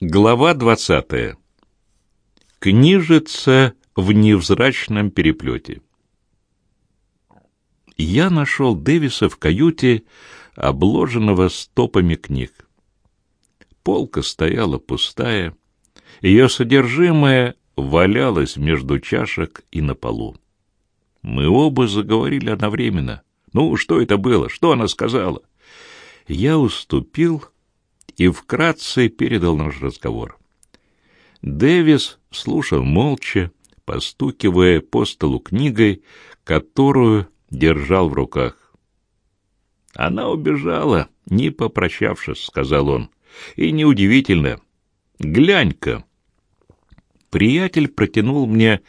Глава двадцатая. Книжица в невзрачном переплете. Я нашел Дэвиса в каюте, обложенного стопами книг. Полка стояла пустая, ее содержимое валялось между чашек и на полу. Мы оба заговорили одновременно. Ну, что это было? Что она сказала? Я уступил и вкратце передал наш разговор. Дэвис слушал молча, постукивая по столу книгой, которую держал в руках. «Она убежала, не попрощавшись», — сказал он. «И неудивительно. Глянь-ка». Приятель протянул мне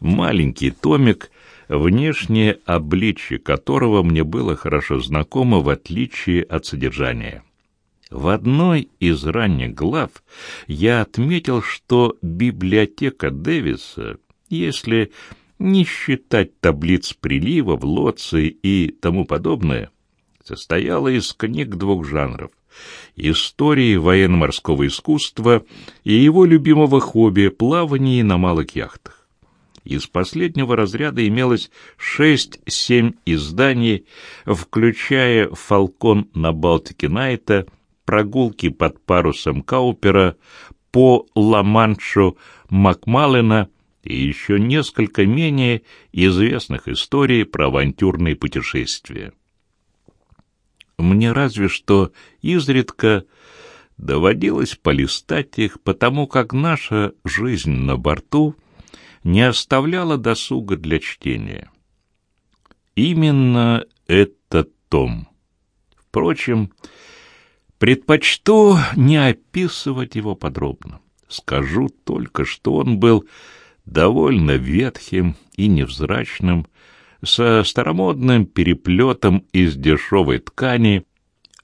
маленький томик, внешнее обличье которого мне было хорошо знакомо в отличие от содержания. В одной из ранних глав я отметил, что библиотека Дэвиса, если не считать таблиц прилива, лоции и тому подобное, состояла из книг двух жанров — истории военно-морского искусства и его любимого хобби — плавания на малых яхтах. Из последнего разряда имелось шесть-семь изданий, включая «Фалкон на Балтике Найта», прогулки под парусом Каупера по Ла-Маншу Макмаллена и еще несколько менее известных историй про авантюрные путешествия. Мне разве что изредка доводилось полистать их, потому как наша жизнь на борту не оставляла досуга для чтения. Именно этот том. Впрочем, Предпочту не описывать его подробно. Скажу только, что он был довольно ветхим и невзрачным, со старомодным переплетом из дешевой ткани,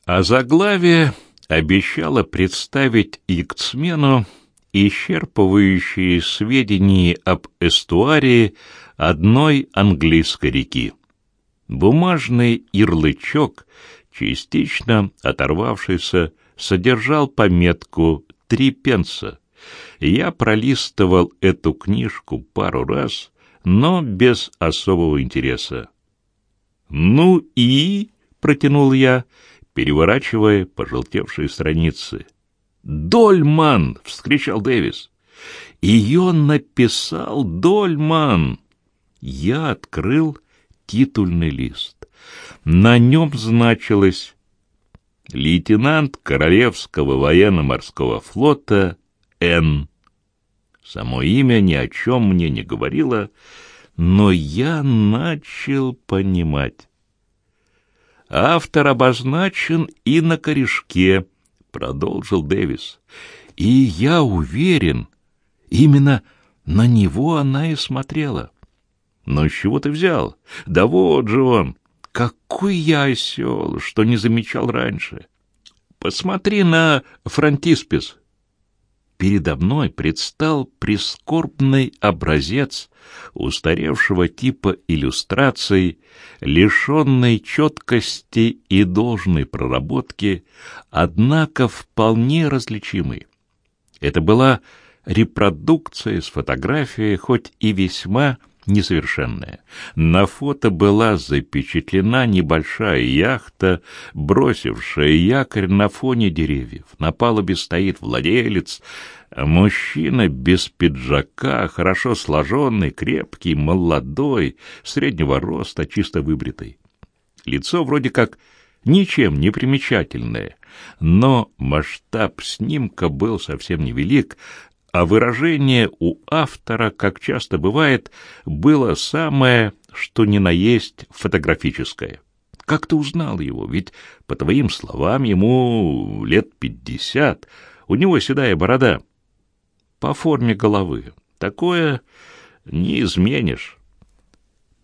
а заглавие обещало представить Икцмену исчерпывающие сведения об эстуарии одной английской реки. Бумажный ярлычок частично оторвавшийся, содержал пометку «Три пенса». Я пролистывал эту книжку пару раз, но без особого интереса. «Ну и...» — протянул я, переворачивая пожелтевшие страницы. «Дольман!» — вскричал Дэвис. «Ее написал Дольман!» Я открыл титульный лист. На нем значилось «Лейтенант Королевского военно-морского флота Н». Само имя ни о чем мне не говорило, но я начал понимать. Автор обозначен и на корешке, продолжил Дэвис. И я уверен, именно на него она и смотрела. Но с чего ты взял? Да вот же он. Какой я осел, что не замечал раньше. Посмотри на фронтиспис. Передо мной предстал прискорбный образец устаревшего типа иллюстраций, лишенной четкости и должной проработки, однако вполне различимый. Это была репродукция с фотографией, хоть и весьма несовершенная. На фото была запечатлена небольшая яхта, бросившая якорь на фоне деревьев. На палубе стоит владелец, мужчина без пиджака, хорошо сложенный, крепкий, молодой, среднего роста, чисто выбритый. Лицо вроде как ничем не примечательное, но масштаб снимка был совсем невелик, а выражение у автора, как часто бывает, было самое, что ни на есть фотографическое. Как ты узнал его? Ведь, по твоим словам, ему лет пятьдесят, у него седая борода. По форме головы. Такое не изменишь.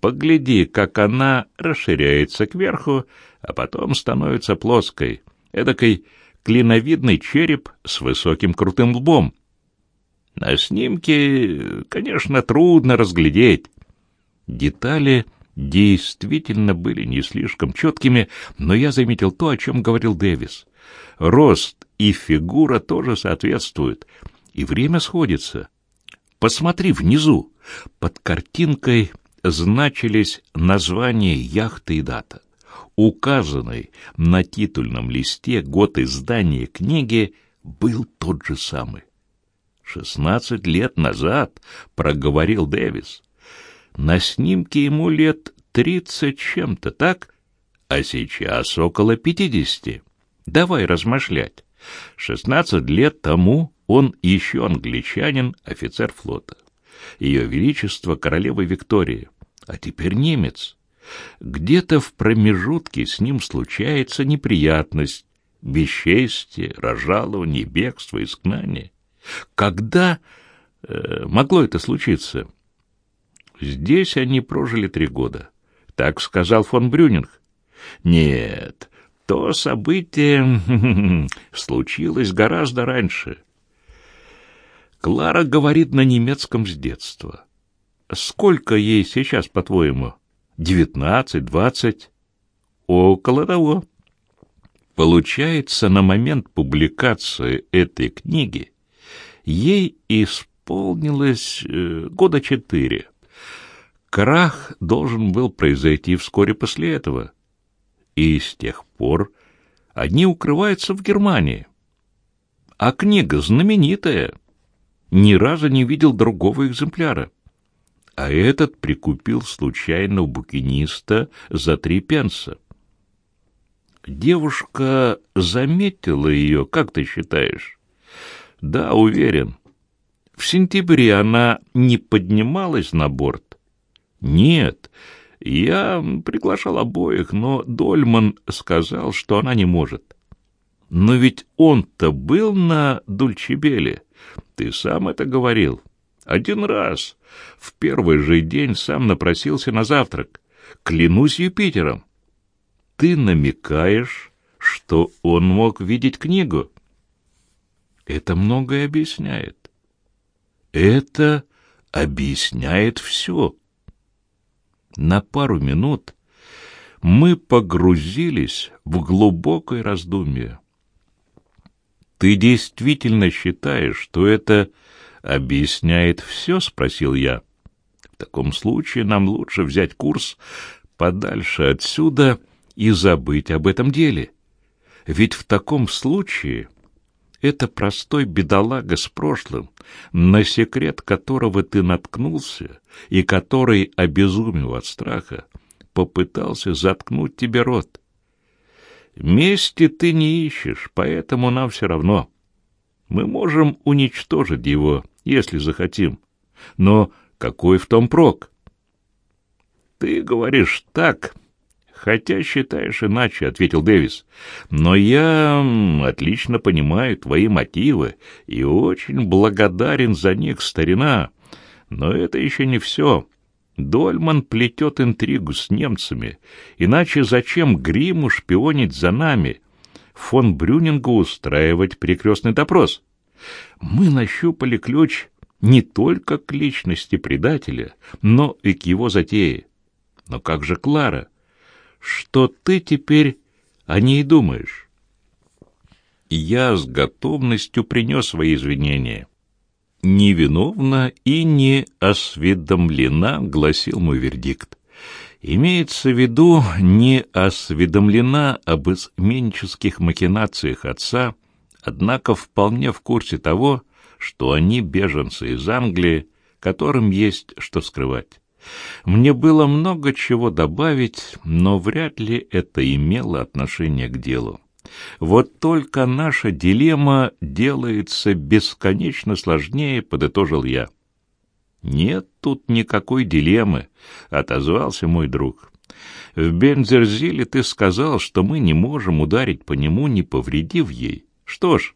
Погляди, как она расширяется кверху, а потом становится плоской. Эдакой клиновидный череп с высоким крутым лбом — на снимке, конечно, трудно разглядеть. Детали действительно были не слишком четкими, но я заметил то, о чем говорил Дэвис. Рост и фигура тоже соответствуют, и время сходится. Посмотри внизу. Под картинкой значились название яхты и дата. Указанный на титульном листе год издания книги был тот же самый. «Шестнадцать лет назад», — проговорил Дэвис. «На снимке ему лет тридцать чем-то, так? А сейчас около пятидесяти. Давай размышлять. Шестнадцать лет тому он еще англичанин, офицер флота. Ее Величество королева Виктория, а теперь немец. Где-то в промежутке с ним случается неприятность, бесчестие, разжалование, бегство, изгнание. Когда э, могло это случиться? Здесь они прожили три года. Так сказал фон Брюнинг. Нет, то событие случилось гораздо раньше. Клара говорит на немецком с детства. Сколько ей сейчас, по-твоему? Девятнадцать, двадцать? Около того. Получается, на момент публикации этой книги ей исполнилось э, года четыре. Крах должен был произойти вскоре после этого. И с тех пор они укрываются в Германии. А книга знаменитая — ни разу не видел другого экземпляра. А этот прикупил случайно у букиниста за три пенса. Девушка заметила ее, как ты считаешь? Да, уверен. В сентябре она не поднималась на борт? Нет, я приглашал обоих, но Дольман сказал, что она не может. Но ведь он-то был на Дульчебеле. Ты сам это говорил. Один раз. В первый же день сам напросился на завтрак. Клянусь Юпитером. Ты намекаешь, что он мог видеть книгу? Это многое объясняет. Это объясняет все. На пару минут мы погрузились в глубокое раздумье. «Ты действительно считаешь, что это объясняет все?» — спросил я. «В таком случае нам лучше взять курс подальше отсюда и забыть об этом деле. Ведь в таком случае это простой бедолага с прошлым, на секрет которого ты наткнулся и который, обезумев от страха, попытался заткнуть тебе рот. Мести ты не ищешь, поэтому нам все равно. Мы можем уничтожить его, если захотим. Но какой в том прок? Ты говоришь так, хотя считаешь иначе, — ответил Дэвис. Но я отлично понимаю твои мотивы и очень благодарен за них, старина. Но это еще не все. Дольман плетет интригу с немцами, иначе зачем Гриму шпионить за нами, фон Брюнингу устраивать перекрестный допрос? Мы нащупали ключ не только к личности предателя, но и к его затее. Но как же Клара? Что ты теперь о ней думаешь? Я с готовностью принес свои извинения невиновна и не осведомлена, гласил мой вердикт. Имеется в виду не осведомлена об изменческих махинациях отца, однако вполне в курсе того, что они беженцы из Англии, которым есть что скрывать. Мне было много чего добавить, но вряд ли это имело отношение к делу. Вот только наша дилемма делается бесконечно сложнее, подытожил я. Нет тут никакой дилеммы, отозвался мой друг. В Бензерзиле ты сказал, что мы не можем ударить по нему, не повредив ей. Что ж,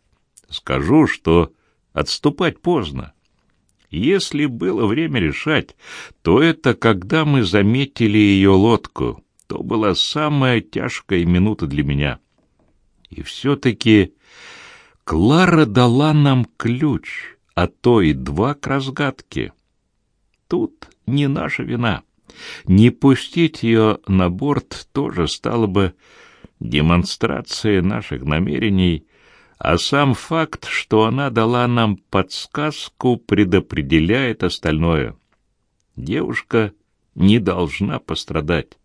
скажу, что отступать поздно. Если было время решать, то это когда мы заметили ее лодку. То была самая тяжкая минута для меня. И все-таки Клара дала нам ключ, а то и два к разгадке. Тут не наша вина. Не пустить ее на борт тоже стало бы демонстрация наших намерений, а сам факт, что она дала нам подсказку, предопределяет остальное. Девушка не должна пострадать.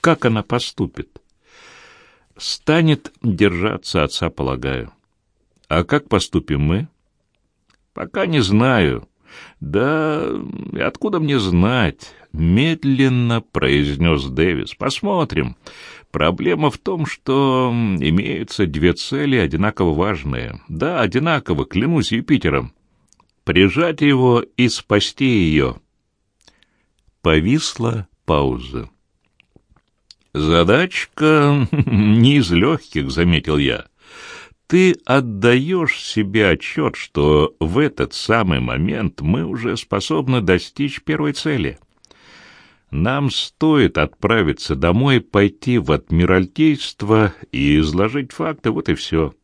Как она поступит? Станет держаться отца, полагаю. А как поступим мы? Пока не знаю. Да откуда мне знать? Медленно произнес Дэвис. Посмотрим. Проблема в том, что имеются две цели одинаково важные. Да, одинаково, клянусь Юпитером. Прижать его и спасти ее. Повисла пауза. «Задачка не из легких», — заметил я. «Ты отдаешь себе отчет, что в этот самый момент мы уже способны достичь первой цели. Нам стоит отправиться домой, пойти в Адмиралтейство и изложить факты, вот и все».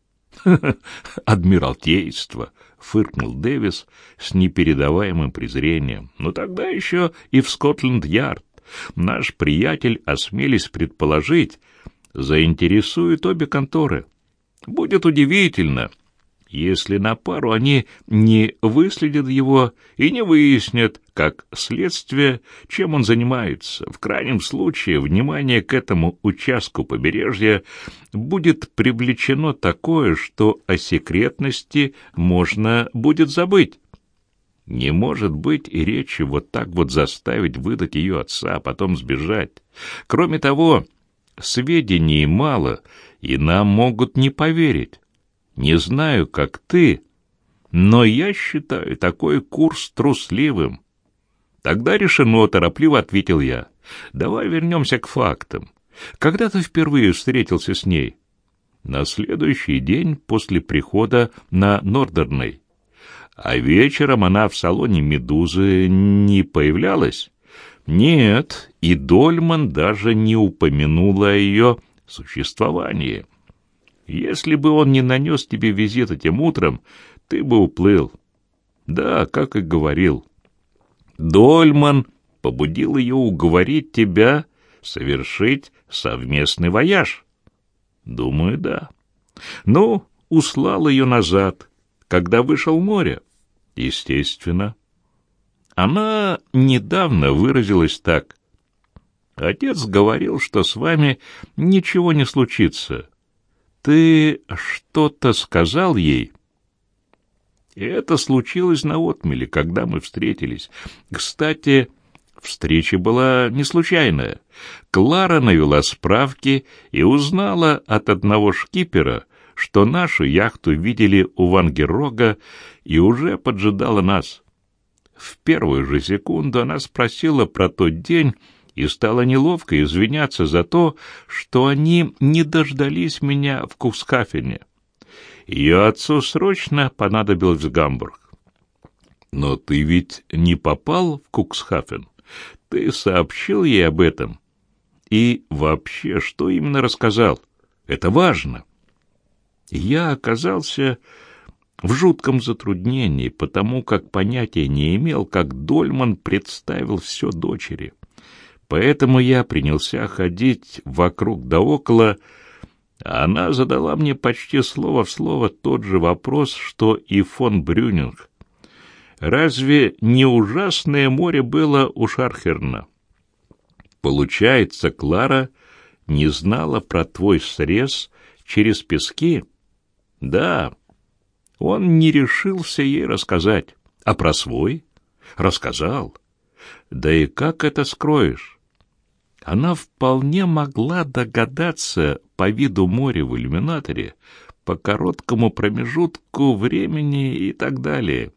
«Адмиралтейство», — фыркнул Дэвис с непередаваемым презрением. «Ну тогда еще и в Скотленд-Ярд наш приятель, осмелись предположить, заинтересует обе конторы. Будет удивительно, если на пару они не выследят его и не выяснят, как следствие, чем он занимается. В крайнем случае, внимание к этому участку побережья будет привлечено такое, что о секретности можно будет забыть. Не может быть и речи вот так вот заставить выдать ее отца, а потом сбежать. Кроме того, сведений мало, и нам могут не поверить. Не знаю, как ты, но я считаю такой курс трусливым. Тогда решено, торопливо ответил я. Давай вернемся к фактам. Когда ты впервые встретился с ней? На следующий день после прихода на Нордерней. А вечером она в салоне «Медузы» не появлялась? Нет, и Дольман даже не упомянула о ее существовании. Если бы он не нанес тебе визит этим утром, ты бы уплыл. Да, как и говорил. Дольман побудил ее уговорить тебя совершить совместный вояж. Думаю, да. Ну, услал ее назад, когда вышел море. Естественно. Она недавно выразилась так. Отец говорил, что с вами ничего не случится. Ты что-то сказал ей? И это случилось на отмеле, когда мы встретились. Кстати, встреча была не случайная. Клара навела справки и узнала от одного шкипера, что нашу яхту видели у Вангерога и уже поджидала нас. В первую же секунду она спросила про тот день и стала неловко извиняться за то, что они не дождались меня в Куксхафене. Ее отцу срочно понадобилось в Гамбург. Но ты ведь не попал в Куксхафен. Ты сообщил ей об этом. И вообще, что именно рассказал? Это важно. Я оказался в жутком затруднении, потому как понятия не имел, как Дольман представил все дочери. Поэтому я принялся ходить вокруг да около, а она задала мне почти слово в слово тот же вопрос, что и фон Брюнинг. Разве не ужасное море было у Шархерна? Получается, Клара не знала про твой срез через пески? Да, он не решился ей рассказать. А про свой? Рассказал. Да и как это скроешь? Она вполне могла догадаться по виду моря в иллюминаторе, по короткому промежутку времени и так далее.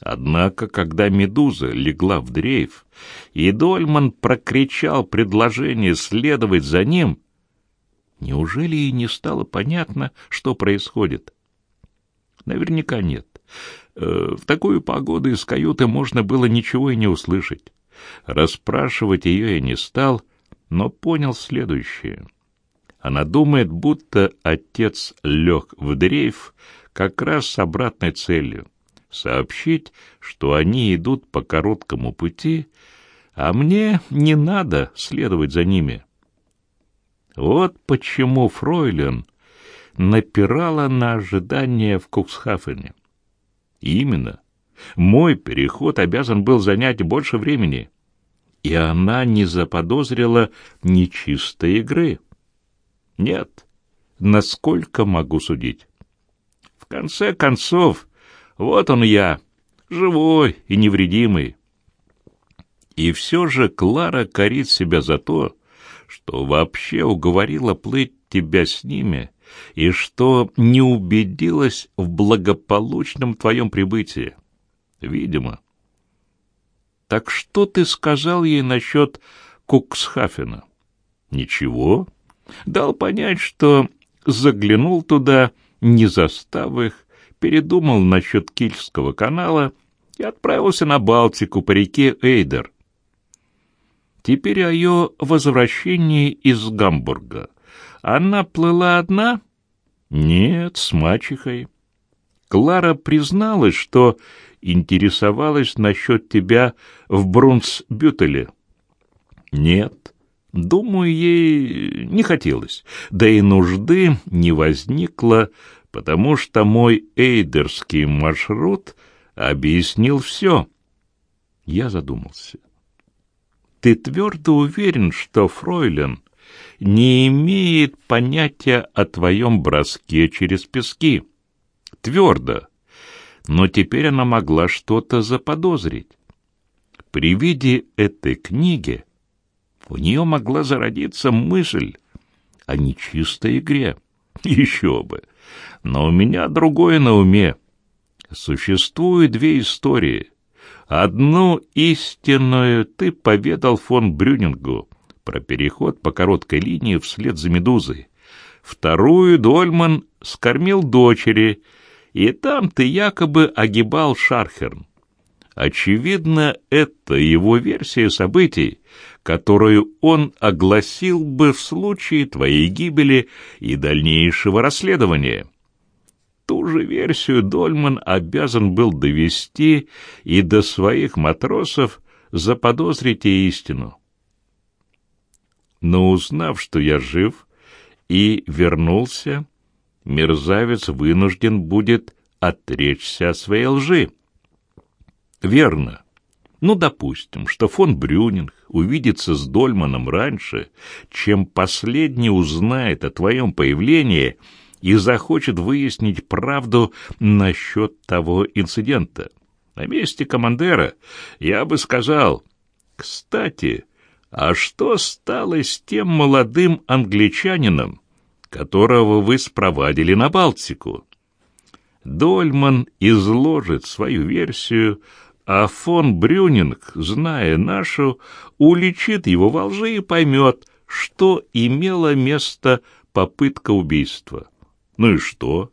Однако, когда «Медуза» легла в дрейф, и Дольман прокричал предложение следовать за ним, неужели ей не стало понятно, что происходит? Наверняка нет. Э, в такую погоду из каюты можно было ничего и не услышать. Расспрашивать ее я не стал, но понял следующее. Она думает, будто отец лег в дрейф как раз с обратной целью — сообщить, что они идут по короткому пути, а мне не надо следовать за ними. Вот почему Фройлен напирала на ожидания в Куксхафене. Именно. Мой переход обязан был занять больше времени. И она не заподозрила нечистой игры. Нет, насколько могу судить. В конце концов, вот он я, живой и невредимый. И все же Клара корит себя за то, что вообще уговорила плыть тебя с ними и что не убедилась в благополучном твоем прибытии. Видимо. Так что ты сказал ей насчет Куксхафена? Ничего. Дал понять, что заглянул туда, не застав их, передумал насчет Кильского канала и отправился на Балтику по реке Эйдер. Теперь о ее возвращении из Гамбурга. Она плыла одна? Нет, с мачехой. Клара призналась, что интересовалась насчет тебя в Брунсбютеле. Нет, думаю, ей не хотелось, да и нужды не возникло, потому что мой эйдерский маршрут объяснил все. Я задумался. Ты твердо уверен, что Фройлен не имеет понятия о твоем броске через пески? Твердо. Но теперь она могла что-то заподозрить. При виде этой книги у нее могла зародиться мысль о нечистой игре. Еще бы. Но у меня другое на уме. Существуют две истории — Одну истинную ты поведал фон Брюнингу про переход по короткой линии вслед за «Медузой». Вторую Дольман скормил дочери, и там ты якобы огибал Шархерн. Очевидно, это его версия событий, которую он огласил бы в случае твоей гибели и дальнейшего расследования. Ту же версию Дольман обязан был довести и до своих матросов заподозрить истину. Но узнав, что я жив и вернулся, мерзавец вынужден будет отречься от своей лжи. Верно. Ну, допустим, что фон Брюнинг увидится с Дольманом раньше, чем последний узнает о твоем появлении — и захочет выяснить правду насчет того инцидента. На месте командира я бы сказал, «Кстати, а что стало с тем молодым англичанином, которого вы спровадили на Балтику?» Дольман изложит свою версию, а фон Брюнинг, зная нашу, уличит его во лжи и поймет, что имела место попытка убийства. Ну и что?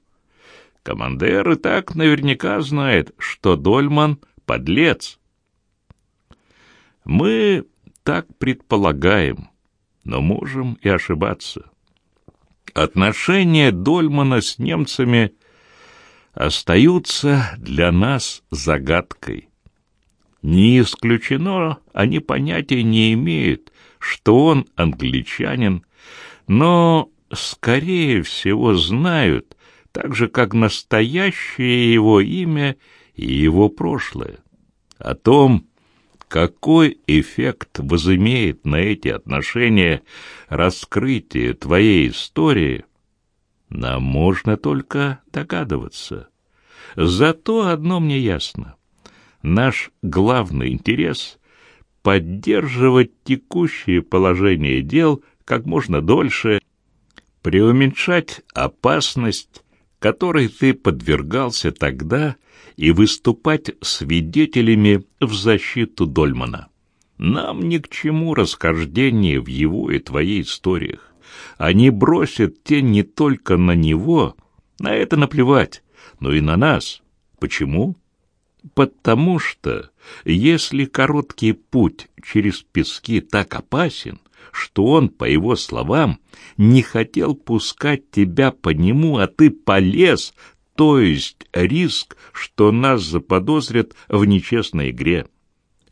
Командер и так наверняка знает, что Дольман — подлец. Мы так предполагаем, но можем и ошибаться. Отношения Дольмана с немцами остаются для нас загадкой. Не исключено, они понятия не имеют, что он англичанин, но скорее всего, знают, так же, как настоящее его имя и его прошлое. О том, какой эффект возымеет на эти отношения раскрытие твоей истории, нам можно только догадываться. Зато одно мне ясно. Наш главный интерес — поддерживать текущее положение дел как можно дольше преуменьшать опасность, которой ты подвергался тогда, и выступать свидетелями в защиту Дольмана. Нам ни к чему расхождение в его и твоей историях. Они бросят тень не только на него, на это наплевать, но и на нас. Почему? Потому что, если короткий путь через пески так опасен, что он, по его словам, не хотел пускать тебя по нему, а ты полез, то есть риск, что нас заподозрят в нечестной игре.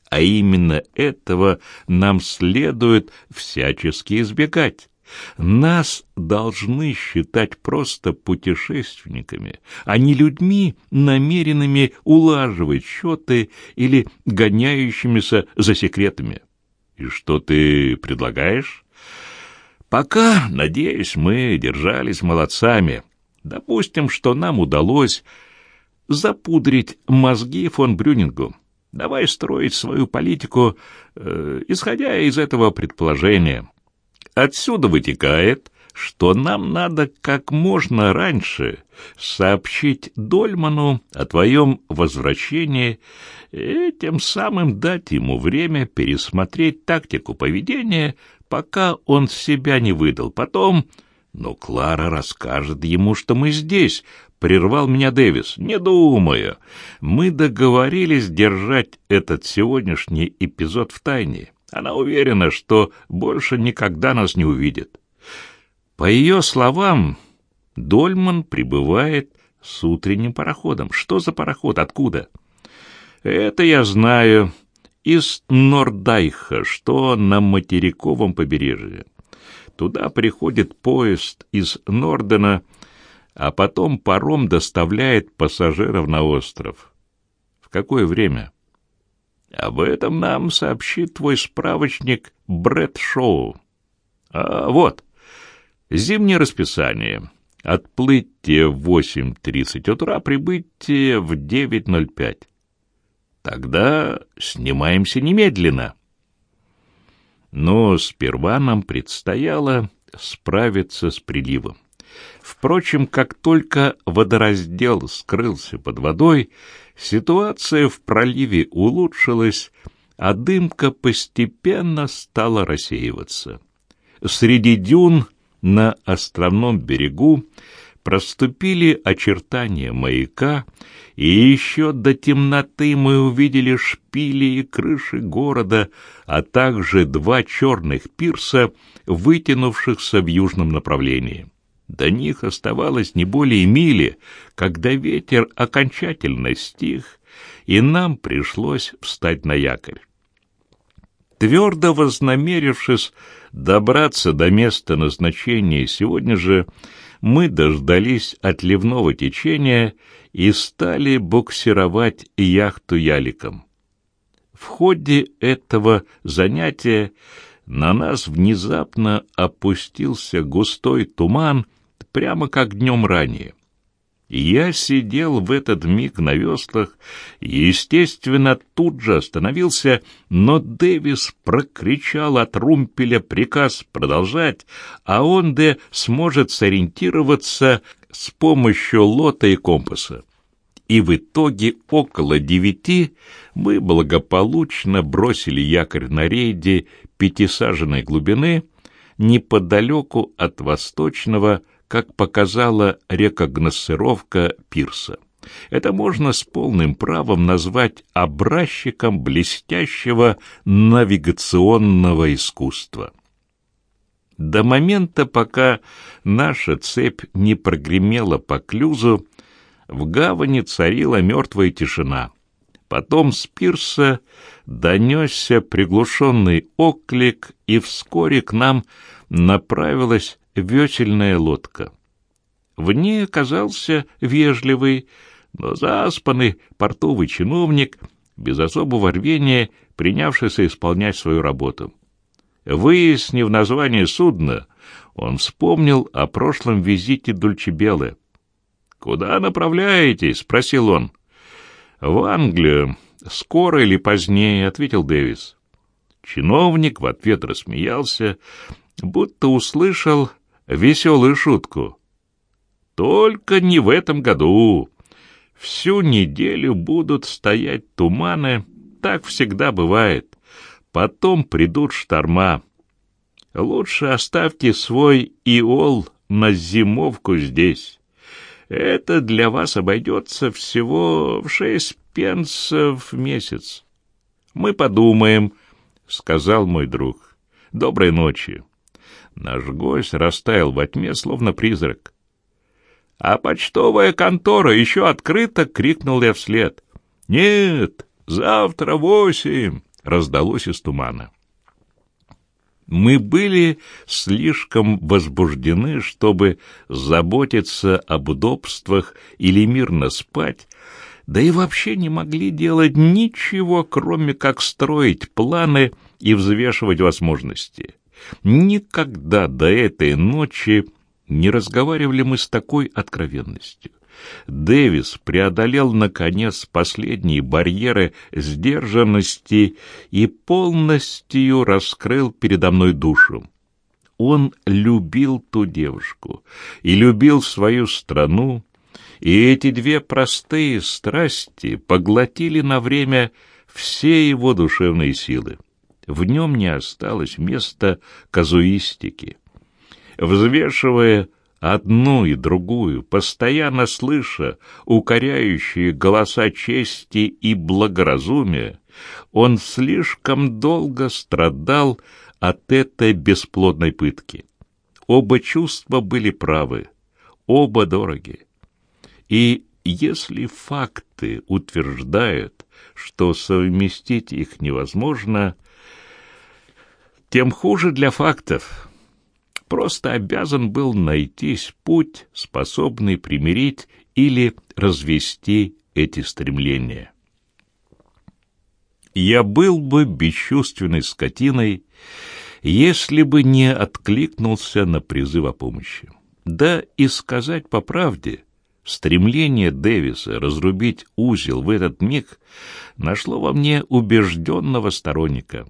А именно этого нам следует всячески избегать. Нас должны считать просто путешественниками, а не людьми, намеренными улаживать счеты или гоняющимися за секретами. И что ты предлагаешь? Пока, надеюсь, мы держались молодцами. Допустим, что нам удалось запудрить мозги фон Брюнингу. Давай строить свою политику, э, исходя из этого предположения. Отсюда вытекает, что нам надо как можно раньше сообщить Дольману о твоем возвращении и тем самым дать ему время пересмотреть тактику поведения, пока он себя не выдал. Потом... Но Клара расскажет ему, что мы здесь, — прервал меня Дэвис. Не думаю. Мы договорились держать этот сегодняшний эпизод в тайне. Она уверена, что больше никогда нас не увидит. По ее словам, Дольман прибывает с утренним пароходом. Что за пароход? Откуда? Это я знаю. Из Нордайха, что на материковом побережье. Туда приходит поезд из Нордена, а потом паром доставляет пассажиров на остров. В какое время? Об этом нам сообщит твой справочник Брэд Шоу. А вот, зимнее расписание. Отплытие в 8.30 утра, прибытие в 9.05. Тогда снимаемся немедленно. Но сперва нам предстояло справиться с приливом. Впрочем, как только водораздел скрылся под водой, Ситуация в проливе улучшилась, а дымка постепенно стала рассеиваться. Среди дюн на островном берегу проступили очертания маяка, и еще до темноты мы увидели шпили и крыши города, а также два черных пирса, вытянувшихся в южном направлении. До них оставалось не более мили, когда ветер окончательно стих, и нам пришлось встать на якорь. Твердо вознамерившись добраться до места назначения сегодня же, мы дождались отливного течения и стали буксировать яхту яликом. В ходе этого занятия на нас внезапно опустился густой туман, прямо как днем ранее. Я сидел в этот миг на веслах естественно, тут же остановился, но Дэвис прокричал от румпеля приказ продолжать, а он де сможет сориентироваться с помощью лота и компаса. И в итоге около девяти мы благополучно бросили якорь на рейде пятисаженной глубины неподалеку от восточного как показала рекогносцировка пирса. Это можно с полным правом назвать образчиком блестящего навигационного искусства. До момента, пока наша цепь не прогремела по клюзу, в гавани царила мертвая тишина. Потом с пирса донесся приглушенный оклик, и вскоре к нам направилась весельная лодка. В ней оказался вежливый, но заспанный портовый чиновник, без особого рвения принявшийся исполнять свою работу. Выяснив название судна, он вспомнил о прошлом визите Дульчебелы. «Куда направляетесь?» — спросил он. «В Англию. Скоро или позднее», — ответил Дэвис. Чиновник в ответ рассмеялся, будто услышал веселую шутку. Только не в этом году. Всю неделю будут стоять туманы, так всегда бывает. Потом придут шторма. Лучше оставьте свой иол на зимовку здесь. Это для вас обойдется всего в шесть пенсов в месяц. Мы подумаем, — сказал мой друг. Доброй ночи. Наш гость растаял во тьме, словно призрак. «А почтовая контора еще открыта!» — крикнул я вслед. «Нет, завтра восемь!» — раздалось из тумана. Мы были слишком возбуждены, чтобы заботиться об удобствах или мирно спать, да и вообще не могли делать ничего, кроме как строить планы и взвешивать возможности. Никогда до этой ночи не разговаривали мы с такой откровенностью. Дэвис преодолел, наконец, последние барьеры сдержанности и полностью раскрыл передо мной душу. Он любил ту девушку и любил свою страну, и эти две простые страсти поглотили на время все его душевные силы. В нем не осталось места казуистики. Взвешивая одну и другую, постоянно слыша укоряющие голоса чести и благоразумия, он слишком долго страдал от этой бесплодной пытки. Оба чувства были правы, оба дороги. И если факты утверждают, что совместить их невозможно, тем хуже для фактов — просто обязан был найтись путь, способный примирить или развести эти стремления. Я был бы бесчувственной скотиной, если бы не откликнулся на призыв о помощи. Да и сказать по правде, стремление Дэвиса разрубить узел в этот миг нашло во мне убежденного сторонника.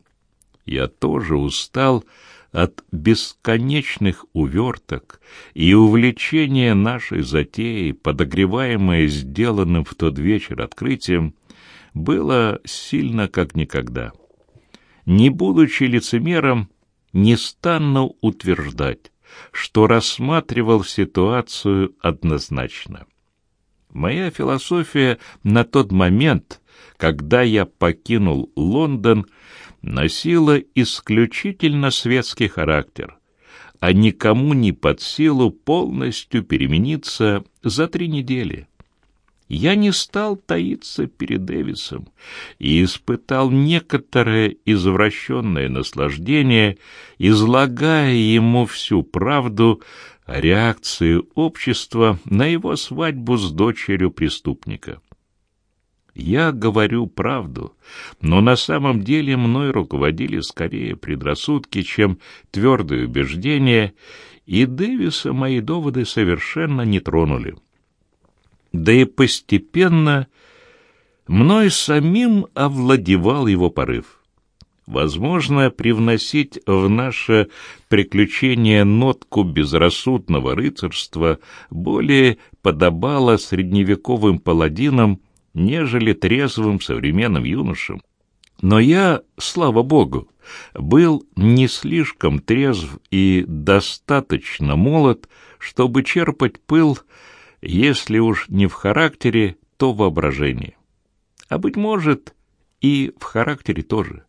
Я тоже устал от бесконечных уверток и увлечения нашей затеей, подогреваемое сделанным в тот вечер открытием, было сильно как никогда. Не будучи лицемером, не стану утверждать, что рассматривал ситуацию однозначно. Моя философия на тот момент, когда я покинул Лондон, носила исключительно светский характер, а никому не под силу полностью перемениться за три недели. Я не стал таиться перед Дэвисом и испытал некоторое извращенное наслаждение, излагая ему всю правду о реакции общества на его свадьбу с дочерью преступника. Я говорю правду, но на самом деле мной руководили скорее предрассудки, чем твердые убеждения, и Дэвиса мои доводы совершенно не тронули. Да и постепенно мной самим овладевал его порыв. Возможно, привносить в наше приключение нотку безрассудного рыцарства более подобало средневековым паладинам, нежели трезвым современным юношам. Но я, слава богу, был не слишком трезв и достаточно молод, чтобы черпать пыл, если уж не в характере, то воображении. А, быть может, и в характере тоже.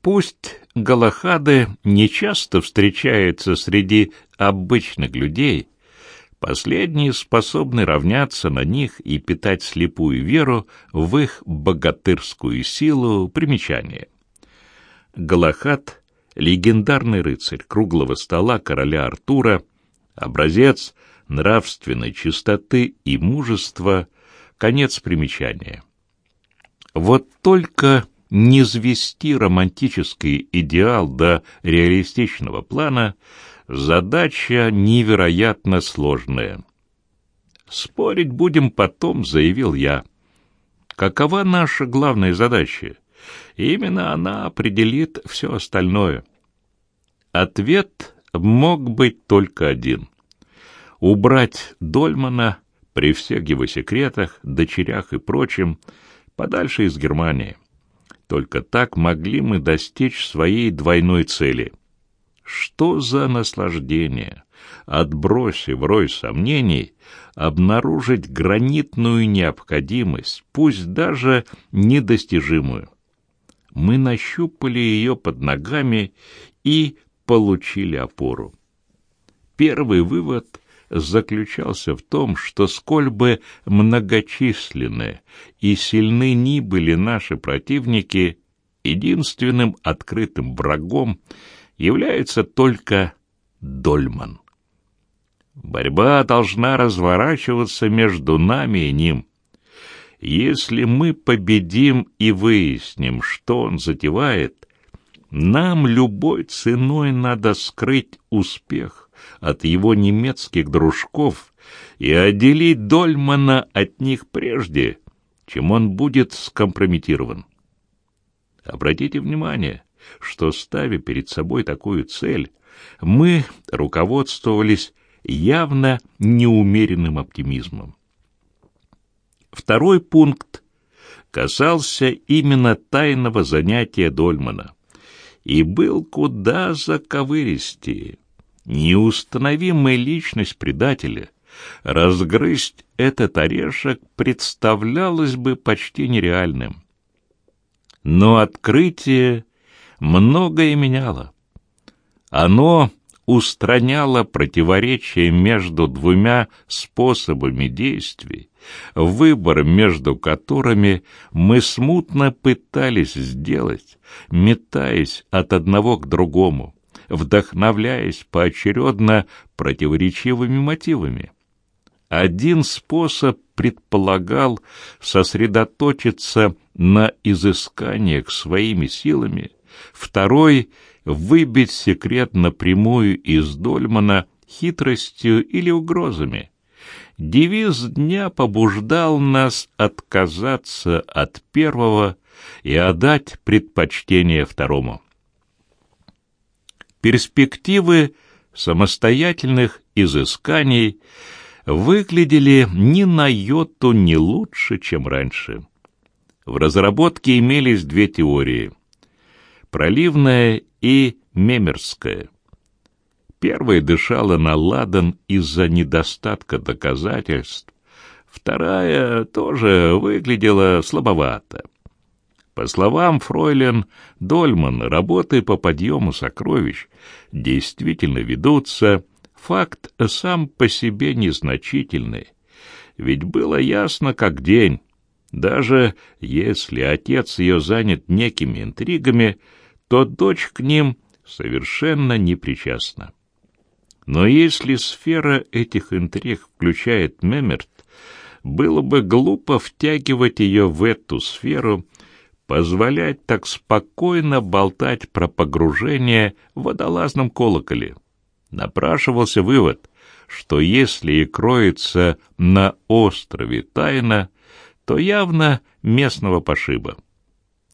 Пусть Галахады нечасто встречаются среди обычных людей, Последние способны равняться на них и питать слепую веру в их богатырскую силу примечания. Галахат — легендарный рыцарь круглого стола короля Артура, образец нравственной чистоты и мужества, конец примечания. Вот только не звести романтический идеал до реалистичного плана — Задача невероятно сложная. Спорить будем потом, заявил я. Какова наша главная задача? Именно она определит все остальное. Ответ мог быть только один. Убрать Дольмана при всех его секретах, дочерях и прочем подальше из Германии. Только так могли мы достичь своей двойной цели — что за наслаждение, отбросив рой сомнений, обнаружить гранитную необходимость, пусть даже недостижимую. Мы нащупали ее под ногами и получили опору. Первый вывод заключался в том, что сколь бы многочисленны и сильны ни были наши противники, единственным открытым врагом — является только Дольман. Борьба должна разворачиваться между нами и ним. Если мы победим и выясним, что он затевает, нам любой ценой надо скрыть успех от его немецких дружков и отделить Дольмана от них прежде, чем он будет скомпрометирован. Обратите внимание, что, ставя перед собой такую цель, мы руководствовались явно неумеренным оптимизмом. Второй пункт касался именно тайного занятия Дольмана и был куда заковыристее. Неустановимая личность предателя разгрызть этот орешек представлялось бы почти нереальным. Но открытие многое меняло. Оно устраняло противоречие между двумя способами действий, выбор между которыми мы смутно пытались сделать, метаясь от одного к другому, вдохновляясь поочередно противоречивыми мотивами. Один способ предполагал сосредоточиться на изысканиях своими силами, второй — выбить секрет напрямую из Дольмана хитростью или угрозами. Девиз дня побуждал нас отказаться от первого и отдать предпочтение второму. Перспективы самостоятельных изысканий выглядели ни на йоту не лучше, чем раньше. В разработке имелись две теории — проливная и Мемерская. Первая дышала на ладан из-за недостатка доказательств, вторая тоже выглядела слабовато. По словам фройлен Дольман, работы по подъему сокровищ действительно ведутся, факт сам по себе незначительный. Ведь было ясно как день, даже если отец ее занят некими интригами, то дочь к ним совершенно не причастна. Но если сфера этих интриг включает Мемерт, было бы глупо втягивать ее в эту сферу, позволять так спокойно болтать про погружение в водолазном колоколе. Напрашивался вывод, что если и кроется на острове тайна, то явно местного пошиба.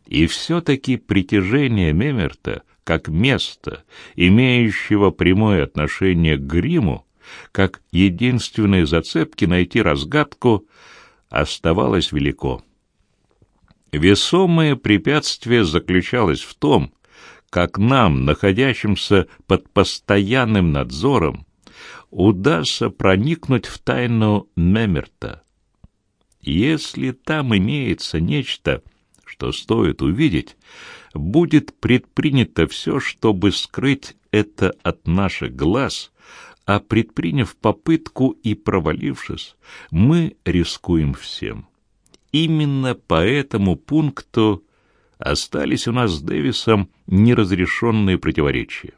И все-таки притяжение Мемерта как место, имеющего прямое отношение к гриму, как единственной зацепки найти разгадку, оставалось велико. Весомое препятствие заключалось в том, как нам, находящимся под постоянным надзором, удастся проникнуть в тайну Мемерта. Если там имеется нечто, что стоит увидеть, будет предпринято все, чтобы скрыть это от наших глаз, а предприняв попытку и провалившись, мы рискуем всем. Именно по этому пункту остались у нас с Дэвисом неразрешенные противоречия.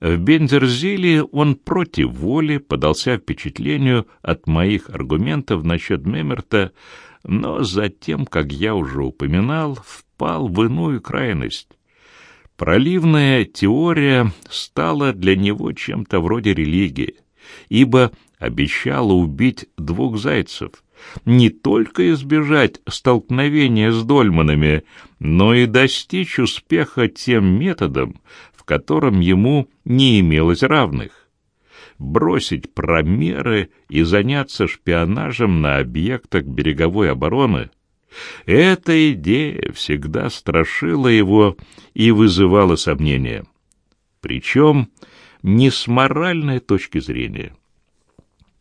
В Бензерзиле он против воли подался впечатлению от моих аргументов насчет Мемерта, но затем, как я уже упоминал, впал в иную крайность. Проливная теория стала для него чем-то вроде религии, ибо обещала убить двух зайцев, не только избежать столкновения с дольманами, но и достичь успеха тем методом, в котором ему не имелось равных бросить промеры и заняться шпионажем на объектах береговой обороны. Эта идея всегда страшила его и вызывала сомнения. Причем не с моральной точки зрения.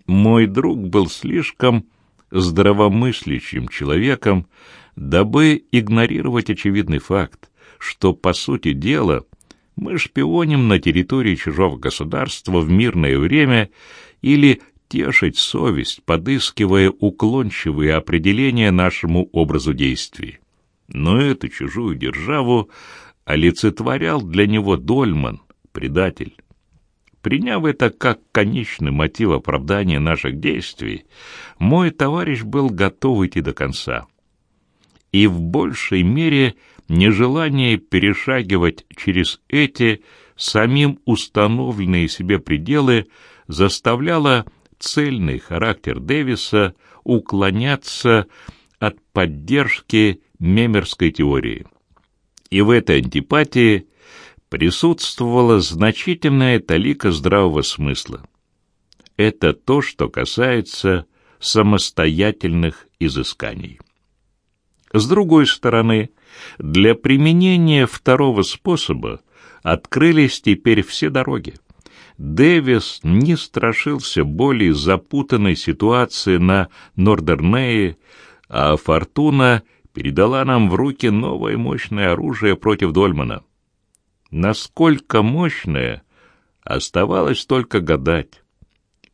Мой друг был слишком здравомыслящим человеком, дабы игнорировать очевидный факт, что, по сути дела, мы шпионим на территории чужого государства в мирное время или тешить совесть, подыскивая уклончивые определения нашему образу действий. Но эту чужую державу олицетворял для него Дольман, предатель. Приняв это как конечный мотив оправдания наших действий, мой товарищ был готов идти до конца. И в большей мере нежелание перешагивать через эти самим установленные себе пределы заставляло цельный характер Дэвиса уклоняться от поддержки мемерской теории. И в этой антипатии присутствовала значительная талика здравого смысла. Это то, что касается самостоятельных изысканий. С другой стороны, для применения второго способа открылись теперь все дороги. Дэвис не страшился более запутанной ситуации на Нордернее, а Фортуна передала нам в руки новое мощное оружие против Дольмана. Насколько мощное, оставалось только гадать,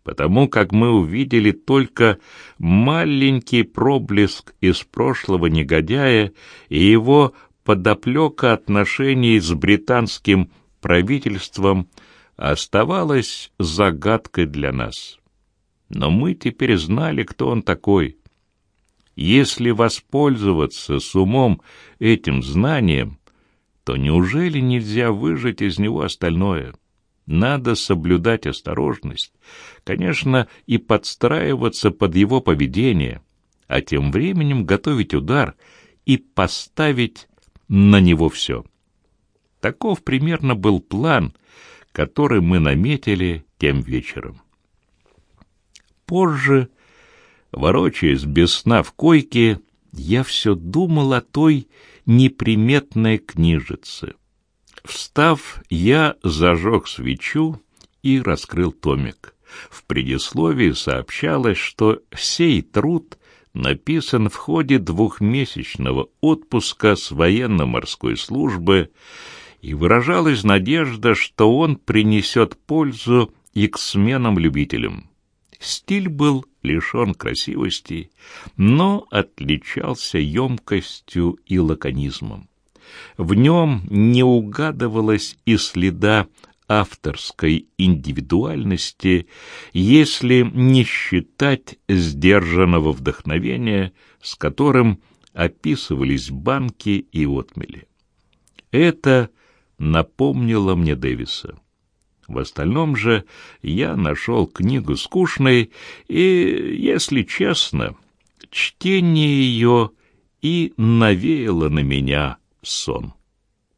потому как мы увидели только маленький проблеск из прошлого негодяя и его подоплека отношений с британским правительством оставалась загадкой для нас. Но мы теперь знали, кто он такой. Если воспользоваться с умом этим знанием, то неужели нельзя выжать из него остальное? Надо соблюдать осторожность, конечно, и подстраиваться под его поведение, а тем временем готовить удар и поставить на него все. Таков примерно был план, который мы наметили тем вечером. Позже, ворочаясь без сна в койке, я все думал о той неприметной книжице. Встав, я зажег свечу и раскрыл томик. В предисловии сообщалось, что сей труд написан в ходе двухмесячного отпуска с военно-морской службы, и выражалась надежда, что он принесет пользу и к сменам-любителям. Стиль был лишен красивости, но отличался емкостью и лаконизмом. В нем не угадывалось и следа авторской индивидуальности, если не считать сдержанного вдохновения, с которым описывались банки и отмели. Это напомнило мне Дэвиса. В остальном же я нашел книгу скучной, и, если честно, чтение ее и навеяло на меня сон.